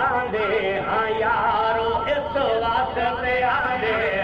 آدھے ہاں یارو اس واسطے آدھے